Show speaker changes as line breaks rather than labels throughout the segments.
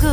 ku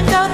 I don't